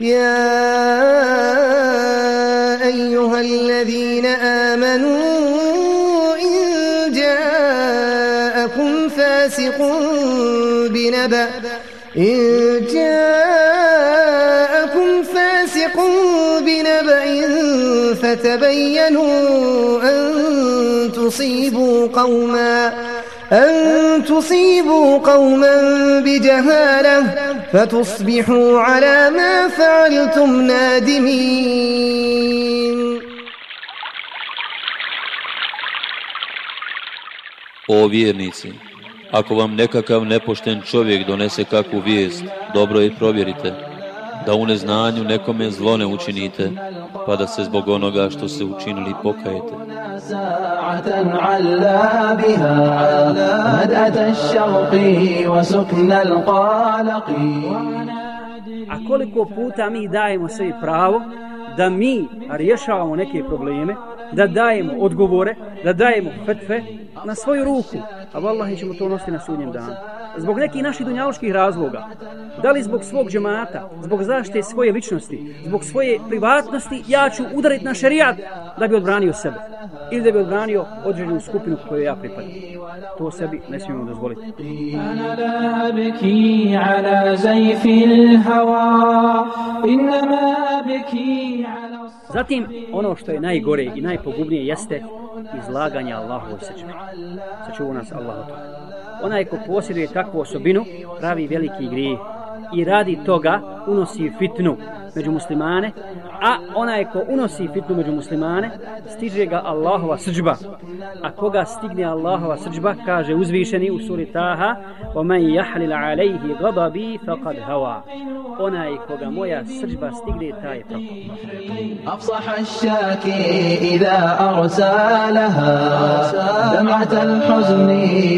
يا أيها الذين آمنوا إن جاءكم فاسق بنبأ إن جاءكم فاسق بنبأ فتبينوا أن تصيبوا قوما أن تصيبوا قوما بجهالة. فتصبحوا على ما فعلتم نادمين O vjernici, ako vam nekakav nepošten čovjek donese kakvu vijest, dobro je provjerite, da u neznanju nekome zlo ne učinite, pa da se zbog onoga što se učinili pokajete. A koliko puta mi dajemo sebi pravo da mi rješavamo neke probleme, da dajemo odgovore, da dajemo fetve na svoju ruku, a vallahi ćemo to nositi na sudnjem danu zbog nekih naših dunjaloških razloga, da li zbog svog džemata, zbog zaštite svoje ličnosti, zbog svoje privatnosti, ja ću udariti na šerijat da bi odbranio sebe ili da bi odbranio određenu skupinu koju ja pripadam. To sebi ne smijemo dozvoliti. Zatim, ono što je najgore i najpogubnije jeste izlaganje Allahu sečme. Sačuvu nas Allahu onaj ko posjeduje takvu osobinu pravi veliki grijeh i radi toga unosi fitnu. Među muslimane, a onaj ko unosi fitnu među muslimane, stiže ga Allahova srđba. A koga stigne Allahova srđba, kaže uzvišeni u suri Taha, وَمَنْ يَحْلِلَ عَلَيْهِ غَضَبِي فَقَدْ هَوَا Onaj koga moja srđba stigne, taj je prokop. أفصح الشاكي إذا أرسالها دمعة الحزن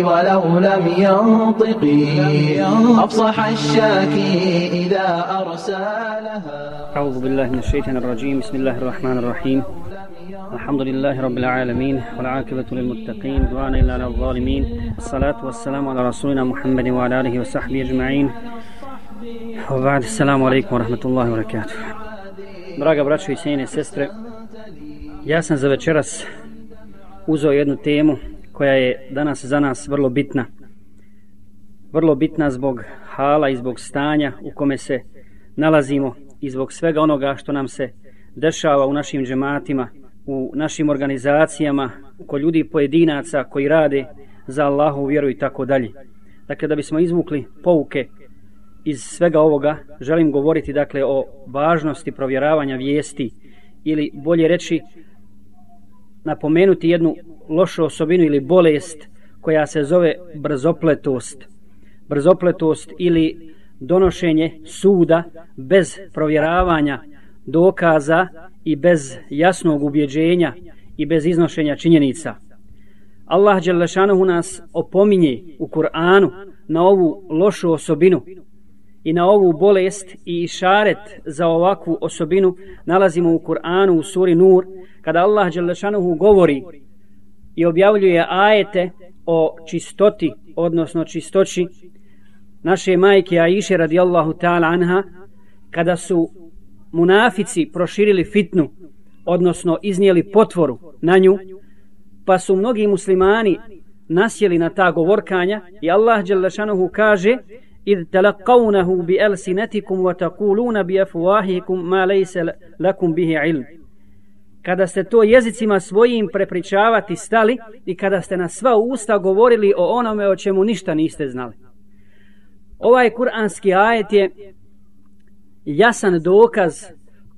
ولو لم ينطقي أفصح الشاكي إذا أرسالها أعوذ بالله من الشيطان الرجيم بسم الله الرحمن الرحيم الحمد لله رب العالمين والعاقبة للمتقين دعانا إلا على الظالمين الصلاة والسلام على رسولنا محمد وعلى آله وصحبه أجمعين وبعد السلام عليكم ورحمة الله وبركاته Draga braćo i sjene sestre, ja sam za večeras uzeo jednu temu koja je danas za nas vrlo bitna. Vrlo bitna zbog hala i zbog stanja u kome se nalazimo i zbog svega onoga što nam se dešava u našim džematima, u našim organizacijama, kod ljudi pojedinaca koji rade za Allahu vjeru i tako dalje. Dakle, da bismo izvukli pouke iz svega ovoga, želim govoriti dakle o važnosti provjeravanja vijesti ili bolje reći napomenuti jednu lošu osobinu ili bolest koja se zove brzopletost. Brzopletost ili donošenje suda bez provjeravanja dokaza i bez jasnog ubjeđenja i bez iznošenja činjenica. Allah Đelešanuhu nas opominje u Kur'anu na ovu lošu osobinu i na ovu bolest i šaret za ovakvu osobinu nalazimo u Kur'anu u suri Nur kada Allah Đelešanuhu govori i objavljuje ajete o čistoti odnosno čistoći naše majke Aisha radijallahu ta'ala anha kada su munafici proširili fitnu odnosno iznijeli potvoru na nju pa su mnogi muslimani nasjeli na ta govorkanja i Allah dželle kaže id talaqawnahu bi alsinatikum wa taquluna bi afwahikum ma laysa lakum bihi ilm. Kada ste to jezicima svojim prepričavati stali i kada ste na sva usta govorili o onome o čemu ništa niste znali. Ovaj kuranski ajet je jasan dokaz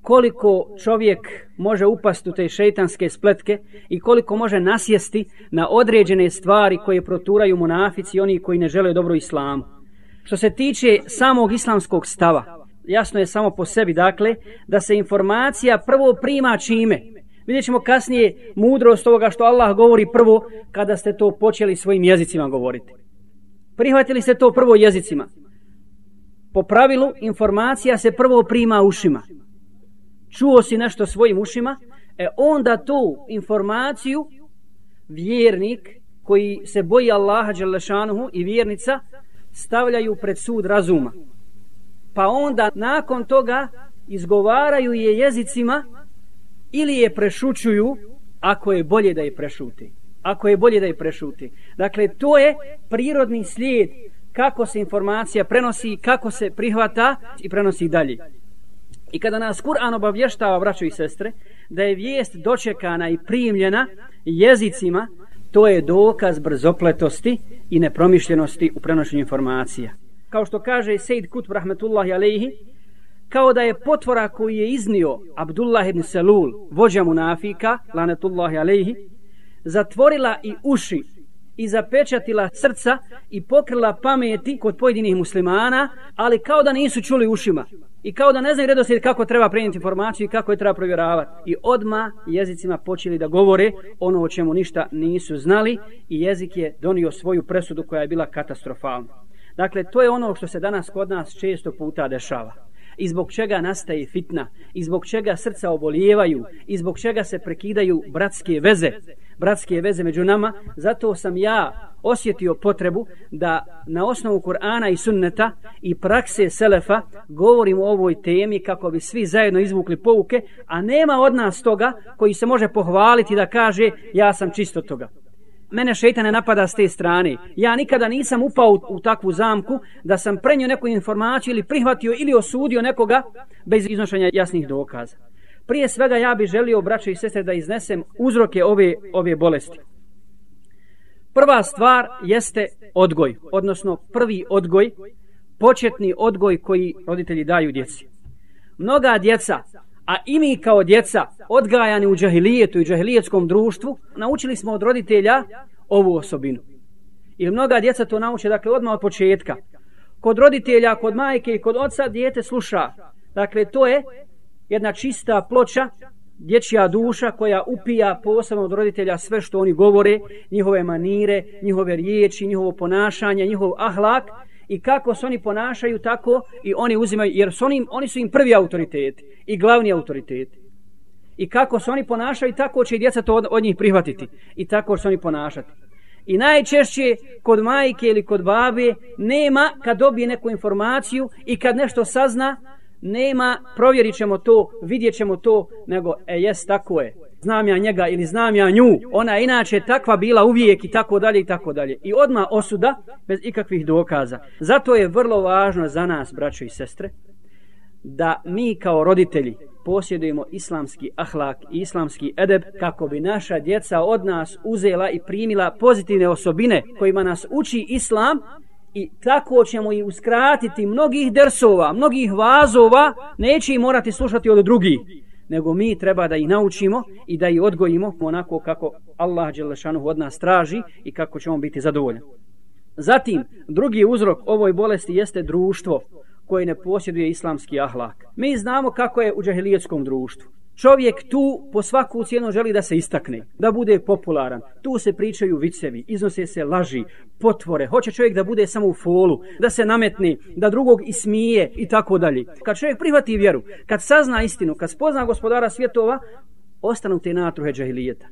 koliko čovjek može upasti u te šeitanske spletke i koliko može nasjesti na određene stvari koje proturaju munafici i oni koji ne žele dobro islamu. Što se tiče samog islamskog stava, jasno je samo po sebi, dakle, da se informacija prvo prima čime. Vidjet ćemo kasnije mudrost ovoga što Allah govori prvo kada ste to počeli svojim jezicima govoriti. Prihvatili ste to prvo jezicima. Po pravilu, informacija se prvo prima ušima. Čuo si nešto svojim ušima, e onda tu informaciju vjernik koji se boji Allaha Đelešanuhu i vjernica stavljaju pred sud razuma. Pa onda nakon toga izgovaraju je jezicima ili je prešućuju ako je bolje da je prešuti. Ako je bolje da je prešuti. Dakle, to je prirodni slijed kako se informacija prenosi, kako se prihvata i prenosi dalje. I kada nas Kur'an obavještava, braćo i sestre, da je vijest dočekana i primljena jezicima, to je dokaz brzopletosti i nepromišljenosti u prenošenju informacija. Kao što kaže Sejd Kutb rahmetullahi alejhi, kao da je potvora koji je iznio Abdullah ibn Salul, vođa munafika, lanetullahi alejhi, zatvorila i uši i zapečatila srca i pokrila pameti kod pojedinih muslimana, ali kao da nisu čuli ušima. I kao da ne znaju redoslijed kako treba prenijeti informaciju i kako je treba provjeravati. I odma jezicima počeli da govore ono o čemu ništa nisu znali i jezik je donio svoju presudu koja je bila katastrofalna. Dakle, to je ono što se danas kod nas često puta dešava i zbog čega nastaje fitna, i zbog čega srca obolijevaju, i zbog čega se prekidaju bratske veze, bratske veze među nama, zato sam ja osjetio potrebu da na osnovu Kur'ana i sunneta i prakse Selefa govorim o ovoj temi kako bi svi zajedno izvukli pouke, a nema od nas toga koji se može pohvaliti da kaže ja sam čisto toga mene šeitan ne napada s te strane. Ja nikada nisam upao u, u takvu zamku da sam prenio neku informaciju ili prihvatio ili osudio nekoga bez iznošenja jasnih dokaza. Prije svega ja bih želio, braće i sestre, da iznesem uzroke ove, ove bolesti. Prva stvar jeste odgoj, odnosno prvi odgoj, početni odgoj koji roditelji daju djeci. Mnoga djeca a i mi kao djeca odgajani u džahilijetu i džahilijetskom društvu, naučili smo od roditelja ovu osobinu. I mnoga djeca to nauče, dakle, odmah od početka. Kod roditelja, kod majke i kod oca dijete sluša. Dakle, to je jedna čista ploča, dječja duša koja upija posebno od roditelja sve što oni govore, njihove manire, njihove riječi, njihovo ponašanje, njihov ahlak, i kako se oni ponašaju tako i oni uzimaju jer su oni, oni su im prvi autoriteti i glavni autoriteti i kako se oni ponašaju tako će i djeca to od, od njih prihvatiti i tako se oni ponašati. I najčešće kod majke ili kod babe nema kad dobije neku informaciju i kad nešto sazna nema provjerit ćemo to vidjet ćemo to nego e jes tako je znam ja njega ili znam ja nju, ona je inače takva bila uvijek i tako dalje i tako dalje. I odma osuda bez ikakvih dokaza. Zato je vrlo važno za nas, braćo i sestre, da mi kao roditelji posjedujemo islamski ahlak i islamski edeb kako bi naša djeca od nas uzela i primila pozitivne osobine kojima nas uči islam i tako ćemo i uskratiti mnogih dersova, mnogih vazova, neće i morati slušati od drugih nego mi treba da ih naučimo i da ih odgojimo onako kako Allah Đelešanu od nas traži i kako ćemo biti zadovoljni. Zatim, drugi uzrok ovoj bolesti jeste društvo koje ne posjeduje islamski ahlak. Mi znamo kako je u džahilijetskom društvu. Čovjek tu po svaku cijenu želi da se istakne, da bude popularan. Tu se pričaju vicevi, iznose se laži, potvore. Hoće čovjek da bude samo u folu, da se nametne, da drugog ismije i tako dalje. Kad čovjek prihvati vjeru, kad sazna istinu, kad spozna gospodara svjetova, ostanu te natruhe džahilijeta.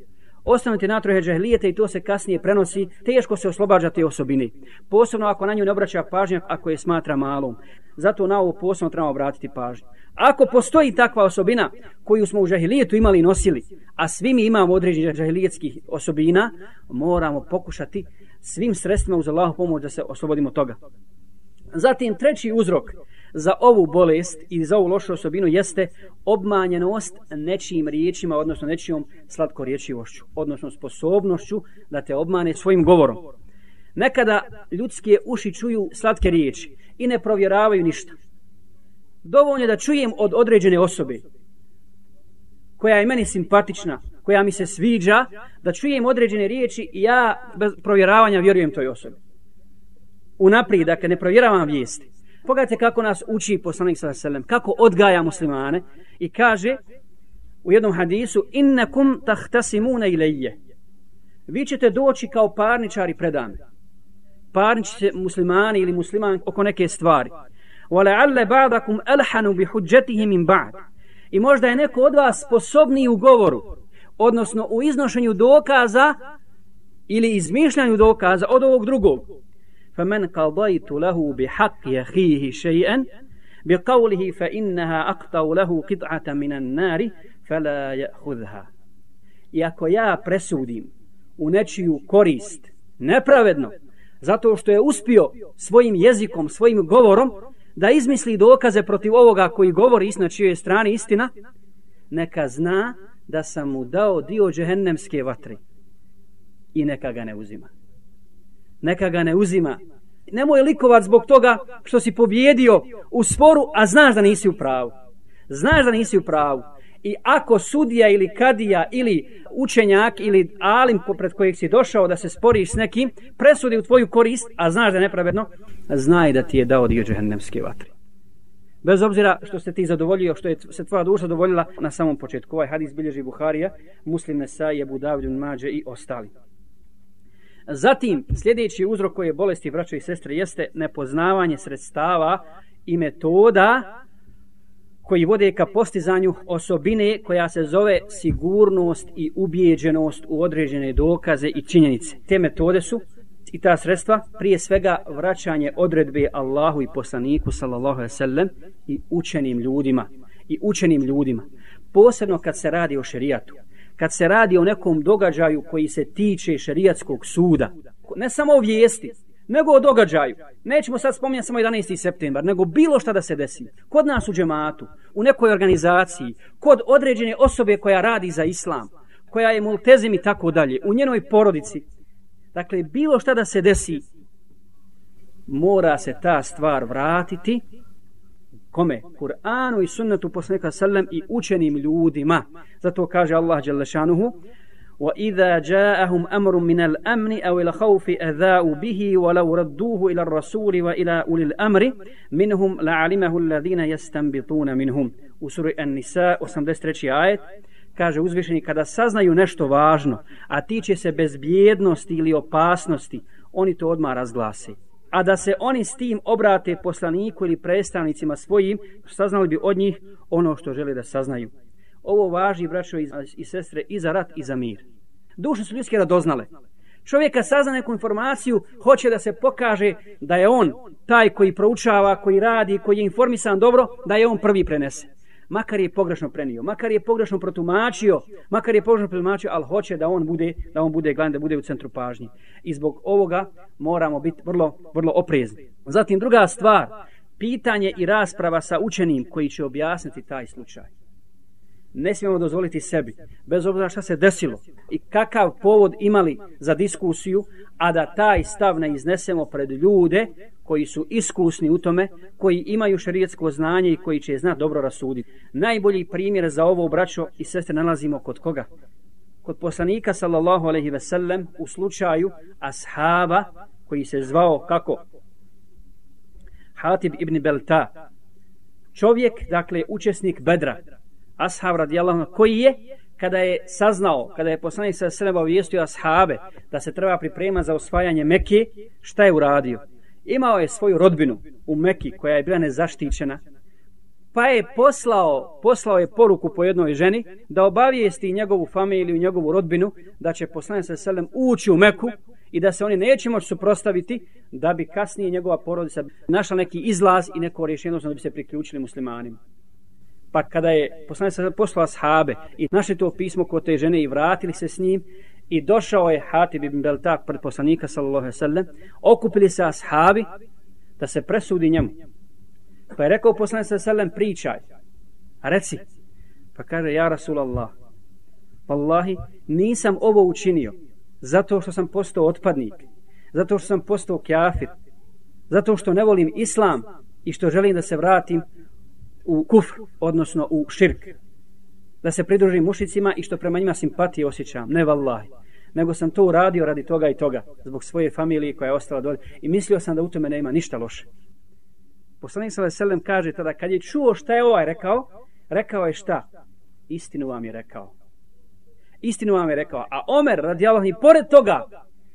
Ostanu natruhe džahilijeta i to se kasnije prenosi, teško se oslobađa te osobine. Posebno ako na nju ne obraća pažnja, ako je smatra malom. Zato na ovo posebno trebamo obratiti pažnju. Ako postoji takva osobina koju smo u džahilijetu imali i nosili, a svi mi imamo određenih džahilijetskih osobina, moramo pokušati svim sredstvima uz Allahu pomoć da se oslobodimo toga. Zatim treći uzrok za ovu bolest i za ovu lošu osobinu jeste obmanjenost nečijim riječima, odnosno nečijom slatkorječivošću, odnosno sposobnošću da te obmane svojim govorom. Nekada ljudske uši čuju slatke riječi i ne provjeravaju ništa dovoljno da čujem od određene osobe koja je meni simpatična, koja mi se sviđa, da čujem određene riječi i ja bez provjeravanja vjerujem toj osobi. Unaprijed, dakle, ne provjeravam vijesti. Pogledajte kako nas uči poslanik sa selem, kako odgaja muslimane i kaže u jednom hadisu innakum tahtasimuna ilayya. Vi ćete doći kao parničari predame. Parniči muslimani ili musliman oko neke stvari. وَلَعَلَّ بَعْدَكُمْ أَلْحَنُ بِحُجَّتِهِ مِنْ بَعْدِ I možda je neko od vas sposobniji u govoru, odnosno u iznošenju dokaza ili izmišljanju dokaza od ovog drugog. فَمَنْ قَضَيْتُ لَهُ بِحَقِّ يَحِيهِ شَيْئًا bi qawlihi fa innaha aqta'u lahu qit'atan min an-nar fala ya'khudha i ako ja presudim u nečiju korist nepravedno zato što je uspio svojim jezikom svojim govorom da izmisli dokaze protiv ovoga koji govori istina čije je strani istina neka zna da sam mu dao dio džehennemske vatre i neka ga ne uzima neka ga ne uzima nemoj likovat zbog toga što si pobjedio u sporu, a znaš da nisi u pravu. Znaš da nisi u pravu. I ako sudija ili kadija ili učenjak ili alim pred kojeg si došao da se sporiš s nekim, presudi u tvoju korist, a znaš da je nepravedno, znaj da ti je dao dio džehennemske vatre. Bez obzira što ste ti zadovoljio, što je se tvoja duša zadovoljila na samom početku. Ovaj hadis bilježi Buharija, Muslim Nesaj, Ebu Davidun Mađe i ostali. Zatim, sljedeći uzrok koje bolesti braća i sestre jeste nepoznavanje sredstava i metoda koji vode ka postizanju osobine koja se zove sigurnost i ubijeđenost u određene dokaze i činjenice. Te metode su i ta sredstva prije svega vraćanje odredbe Allahu i poslaniku sallallahu alejhi ve sellem i učenim ljudima. I učenim ljudima. Posebno kad se radi o šerijatu kad se radi o nekom događaju koji se tiče šerijatskog suda. Ne samo o vijesti, nego o događaju. Nećemo sad spominjati samo 11. septembar, nego bilo šta da se desi. Kod nas u džematu, u nekoj organizaciji, kod određene osobe koja radi za islam, koja je multezim i tako dalje, u njenoj porodici. Dakle, bilo šta da se desi, mora se ta stvar vratiti kome? Kur'anu i sunnetu poslanika sallam i učenim ljudima. Zato kaže Allah dželle šanuhu: وَإِذَا جَاءَهُمْ أَمْرٌ مِنَ الْأَمْنِ أَوْ الْخَوْفِ أَذَاءُوا بِهِ وَلَوْ رَدُّوهُ إِلَى الرَّسُولِ وَإِلَى أُولِي الْأَمْرِ مِنْهُمْ لَعَلِمَهُ الَّذِينَ يَسْتَنبِطُونَ مِنْهُمْ U suri An-Nisa 83. ajet kaže uzvišeni kada saznaju nešto važno, a tiče se bezbjednosti ili opasnosti, oni to odmah razglase a da se oni s tim obrate poslaniku ili predstavnicima svojim, saznali bi od njih ono što žele da saznaju. Ovo važi, braćo i sestre, i za rat i za mir. Duše su ljudske radoznale. Čovjeka sazna neku informaciju, hoće da se pokaže da je on taj koji proučava, koji radi, koji je informisan dobro, da je on prvi prenese makar je pogrešno prenio, makar je pogrešno protumačio, makar je pogrešno protumačio, ali hoće da on bude, da on bude glavni, da bude u centru pažnje. I zbog ovoga moramo biti vrlo, vrlo oprezni. Zatim druga stvar, pitanje i rasprava sa učenim koji će objasniti taj slučaj. Ne smijemo dozvoliti sebi, bez obzira šta se desilo i kakav povod imali za diskusiju, a da taj stav ne iznesemo pred ljude koji su iskusni u tome, koji imaju šarijetsko znanje i koji će znati dobro rasuditi. Najbolji primjer za ovo braćo i sestre nalazimo kod koga? Kod poslanika sallallahu alejhi ve sellem u slučaju ashaba koji se zvao kako? Hatib ibn Belta. Čovjek, dakle, učesnik Bedra. Ashab radijallahu koji je kada je saznao, kada je poslanik sa sebe obavijestio ashabe da se treba priprema za osvajanje Mekke, šta je uradio? Imao je svoju rodbinu u Meki koja je bila nezaštićena, pa je poslao, poslao je poruku po jednoj ženi da obavijesti njegovu familiju, njegovu rodbinu, da će poslanik sa selem ući u Meku i da se oni neće moći suprostaviti, da bi kasnije njegova porodica našla neki izlaz i neko rješenje, da bi se priključili muslimanima. Pa kada je poslanik sa poslao sahabe i našli to pismo kod te žene i vratili se s njim, i došao je Hatib ibn Beltak pred poslanika sallallahu alejhi ve sellem. Okupili se ashabi da se presudi njemu. Pa je rekao poslanik sallallahu alejhi ve sellem pričaj. Reci. Pa kaže ja rasulallah wallahi nisam ovo učinio zato što sam postao otpadnik zato što sam postao kafir zato što ne volim islam i što želim da se vratim u kufr odnosno u širk da se pridružim mušicima i što prema njima simpatije osjećam ne vallahi nego sam to uradio radi toga i toga, zbog svoje familije koja je ostala dolje. I mislio sam da u tome nema ništa loše. Poslanik Sala Selem kaže tada, kad je čuo šta je ovaj rekao, rekao je šta? Istinu vam je rekao. Istinu vam je rekao. A Omer, radijallahu i pored toga,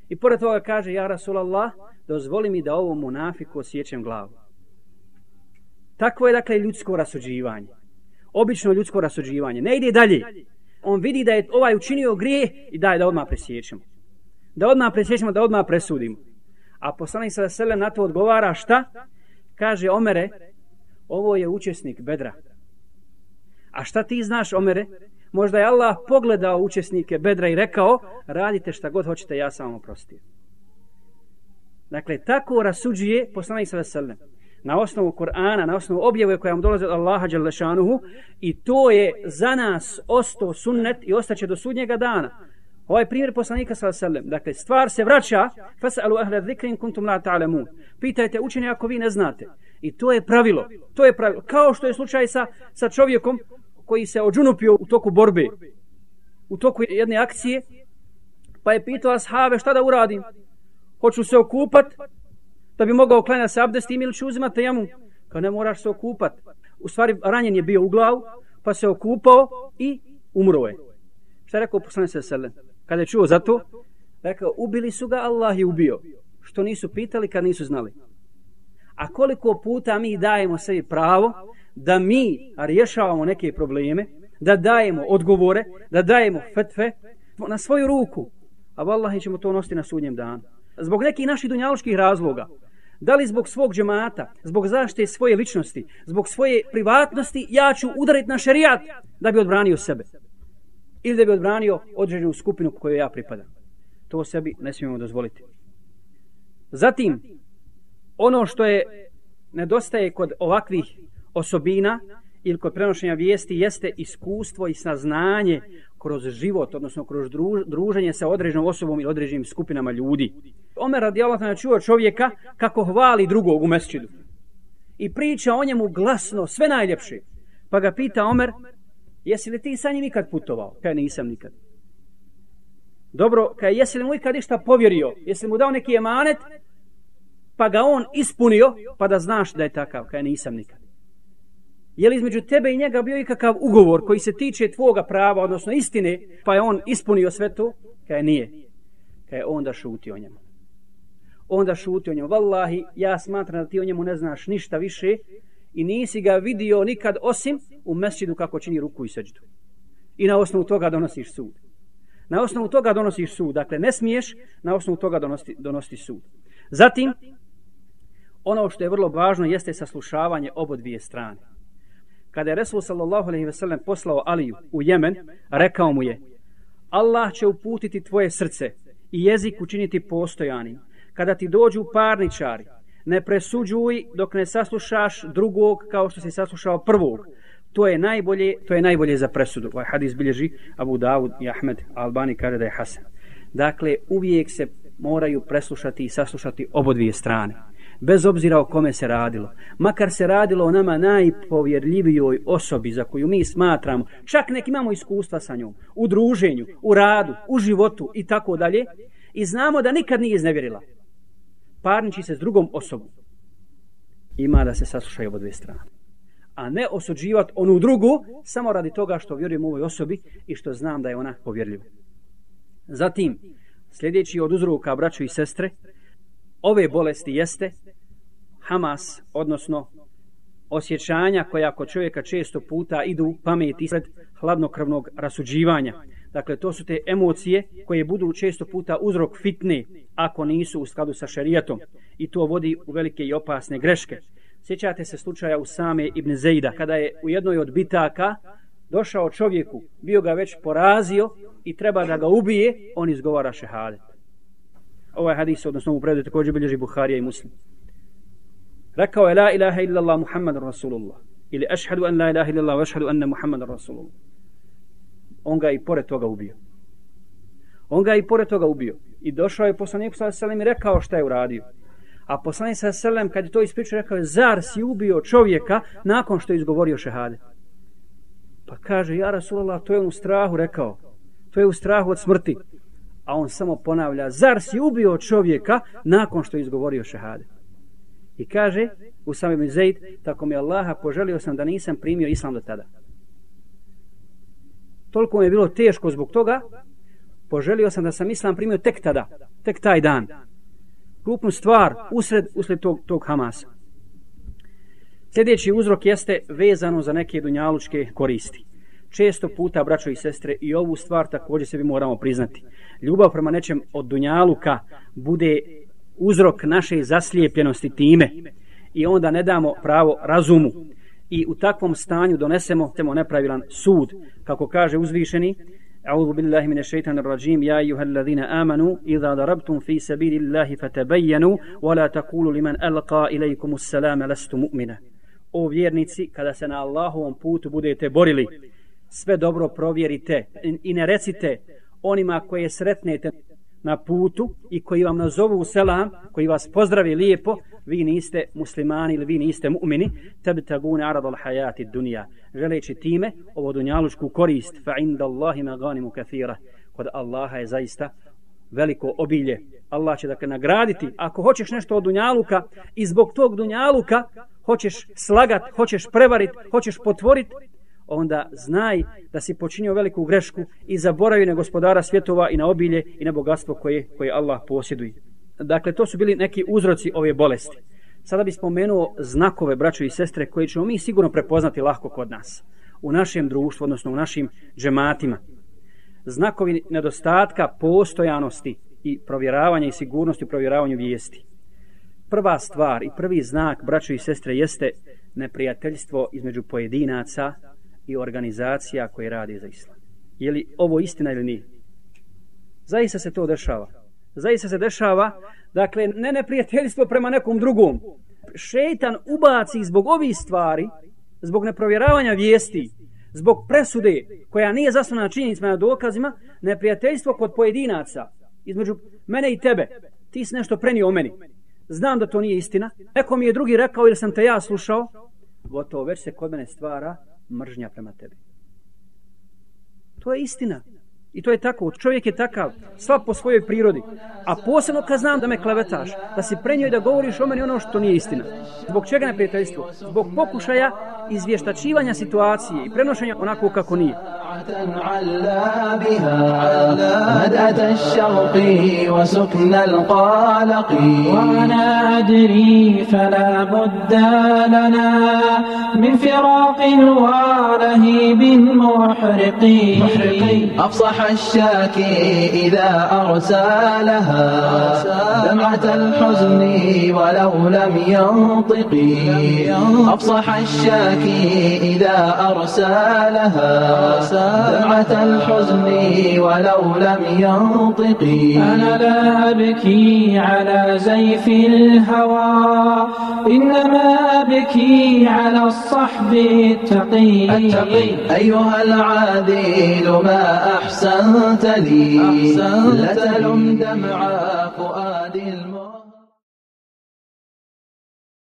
i pored toga kaže, ja Rasulallah, dozvoli mi da ovom munafiku osjećam glavu. Takvo je, dakle, ljudsko rasuđivanje. Obično ljudsko rasuđivanje. Ne ide dalje on vidi da je ovaj učinio grije i daje da odmah presjećemo. Da odmah presjećemo, da odmah presudimo. A poslanik sada selem na to odgovara šta? Kaže Omere, ovo je učesnik bedra. A šta ti znaš, Omere? Možda je Allah pogledao učesnike bedra i rekao, radite šta god hoćete, ja sam vam oprostio. Dakle, tako rasuđuje poslanik sada alejhi na osnovu Kur'ana, na osnovu objave koja vam dolaze od Allaha Đalešanuhu i to je za nas osto sunnet i ostaće do sudnjega dana. Ovaj primjer poslanika sallallahu alejhi ve sellem, dakle stvar se vraća, fasalu ahla dhikrin kuntum la ta'lamun. Pitajte učenje ako vi ne znate. I to je pravilo. To je pravilo. Kao što je slučaj sa sa čovjekom koji se odžunupio u toku borbe. U toku jedne akcije pa je pitao ashabe šta da uradim? Hoću se okupat da bi mogao klanjati se abdestim ili će uzimati jamu? Kao ne moraš se okupat. U stvari ranjen je bio u glavu pa se okupao i umro je. Šta je rekao poslanik sallallahu alejhi kada je čuo za to, rekao, ubili su ga, Allah je ubio. Što nisu pitali kad nisu znali. A koliko puta mi dajemo sebi pravo da mi rješavamo neke probleme, da dajemo odgovore, da dajemo fetve na svoju ruku. A vallahi ćemo to nositi na sudnjem danu. Zbog nekih naših dunjaloških razloga. Da li zbog svog džemata, zbog zaštite svoje ličnosti, zbog svoje privatnosti, ja ću udariti na šerijat da bi odbranio sebe ili da bi odbranio određenu skupinu koju ja pripadam. To sebi ne smijemo dozvoliti. Zatim, ono što je nedostaje kod ovakvih osobina ili kod prenošenja vijesti jeste iskustvo i saznanje kroz život, odnosno kroz druženje sa određenom osobom ili određenim skupinama ljudi. Omer radi Allah čuo čovjeka kako hvali drugog u mesčidu. I priča o njemu glasno, sve najljepše. Pa ga pita Omer, jesi li ti sa njim ikad putovao? Kaj nisam nikad. Dobro, kaj jesi li mu ikad išta povjerio? Jesi li mu dao neki emanet? Pa ga on ispunio, pa da znaš da je takav, kaj nisam nikad. Je li između tebe i njega bio ikakav ugovor koji se tiče tvoga prava, odnosno istine, pa je on ispunio sve to? Kaj nije. Kaj onda šuti o njemu. Onda šuti o njemu. Wallahi, ja smatram da ti o njemu ne znaš ništa više, i nisi ga vidio nikad osim u mesčidu kako čini ruku i seđdu. I na osnovu toga donosiš sud. Na osnovu toga donosiš sud. Dakle, ne smiješ na osnovu toga donosti, donosti sud. Zatim, ono što je vrlo važno jeste saslušavanje obo dvije strane. Kada je Resul sallallahu alaihi ve sellem poslao Aliju u Jemen, rekao mu je Allah će uputiti tvoje srce i jezik učiniti postojanim. Kada ti dođu parničari, ne presuđuj dok ne saslušaš drugog kao što si saslušao prvog. To je najbolje, to je najbolje za presudu. Ovaj hadis bilježi Abu Dawud i Ahmed Albani kaže da je Hasan. Dakle, uvijek se moraju preslušati i saslušati obodvije strane. Bez obzira o kome se radilo. Makar se radilo o nama najpovjerljivijoj osobi za koju mi smatramo, čak nek imamo iskustva sa njom, u druženju, u radu, u životu i tako dalje, i znamo da nikad nije iznevjerila parniči se s drugom osobom, ima da se saslušaju obo dvije strane. A ne osuđivati onu drugu samo radi toga što vjerujem u ovoj osobi i što znam da je ona povjerljiva. Zatim, sljedeći od uzroka braću i sestre, ove bolesti jeste Hamas, odnosno osjećanja koja kod čovjeka često puta idu pameti ispred hladnokrvnog rasuđivanja. Dakle, to su te emocije koje budu često puta uzrok fitne ako nisu u skladu sa šerijatom. I to vodi u velike i opasne greške. Sjećate se slučaja u same Ibn Zejda, kada je u jednoj od bitaka došao čovjeku, bio ga već porazio i treba da ga ubije, on izgovara šehadet. Ovaj hadis, odnosno u predu, također bilježi Buharija i Muslim. Rekao je, la ilaha illallah Muhammad Rasulullah. Ili ašhadu an la ilaha illallah, ašhadu anna Muhammad Rasulullah on ga i pored toga ubio. On ga i pored toga ubio. I došao je poslanik sa selem i rekao šta je uradio. A poslanik sa selem kad je to ispričao rekao je zar si ubio čovjeka nakon što je izgovorio šehade. Pa kaže ja Rasulullah to je u strahu rekao. To je u strahu od smrti. A on samo ponavlja zar si ubio čovjeka nakon što je izgovorio šehade. I kaže u samim Zaid tako mi Allaha poželio sam da nisam primio islam do tada toliko mi je bilo teško zbog toga, poželio sam da sam islam primio tek tada, tek taj dan. Krupnu stvar usred, usred tog, tog Hamasa. Sljedeći uzrok jeste vezano za neke dunjalučke koristi. Često puta, braćo i sestre, i ovu stvar također se bi moramo priznati. Ljubav prema nečem od dunjaluka bude uzrok naše zaslijepljenosti time i onda ne damo pravo razumu i u takvom stanju donesemo temo nepravilan sud kako kaže uzvišeni أعوذ بالله من الشيطان الرجيم يا أيها الذين آمنوا إذا ضربتم في سبيل الله فتبينوا ولا تقولوا لمن ألقى إليكم السلام لست مؤمنا O vjernici, kada se na Allahovom putu budete borili, sve dobro provjerite i ne recite onima koje sretnete na putu i koji vam nazovu selam, koji vas pozdravi lijepo, vi niste muslimani ili vi niste mu'mini, tebi tagune aradol hajati dunija. Želeći time ovo dunjalučku korist, fa inda Allahi maganimu kathira. Kod Allaha je zaista veliko obilje. Allah će dakle nagraditi. Ako hoćeš nešto od dunjaluka i zbog tog dunjaluka hoćeš slagat, hoćeš prevarit, hoćeš potvorit, onda znaj da si počinio veliku grešku i zaboravi na gospodara svjetova i na obilje i na bogatstvo koje, koje Allah posjeduje. Dakle, to su bili neki uzroci ove bolesti. Sada bih spomenuo znakove, braćo i sestre, koje ćemo mi sigurno prepoznati lahko kod nas. U našem društvu, odnosno u našim džematima. Znakovi nedostatka postojanosti i provjeravanja i sigurnosti u provjeravanju vijesti. Prva stvar i prvi znak, braćo i sestre, jeste neprijateljstvo između pojedinaca i organizacija koje radi za islam. Je li ovo istina ili nije? Zaista se to dešava. Zaista se dešava, dakle, ne neprijateljstvo prema nekom drugom. Šeitan ubaci zbog ovih stvari, zbog neprovjeravanja vijesti, zbog presude koja nije zasnovana na činjenicima na dokazima, neprijateljstvo kod pojedinaca, između mene i tebe. Ti si nešto prenio o meni. Znam da to nije istina. Neko mi je drugi rekao ili sam te ja slušao. Gotovo, već se kod mene stvara mržnja prema tebi. To je istina. I to je tako. Čovjek je takav. Sva po svojoj prirodi. A posebno kad znam da me klevetaš, da si prenio i da govoriš o meni ono što nije istina. Zbog čega ne prijateljstvo? Zbog pokušaja izvještačivanja situacije i prenošenja onako kako nije. علا بها مدة الشوق وسكن القلق وأنا أدري فلا بد لنا من فراق ولهيب محرق أفصح الشاكي إذا أرسالها دمعة الحزن ولو لم ينطق. أفصح الشاكي إذا أرسالها دمعة الحزن ولو لم ينطق. أنا لا أبكي على زيف الهوى. إنما أبكي على الصحب التقي, التقي أيها العادل ما أحسنت لي. أحسنت لتلم دمع فؤاد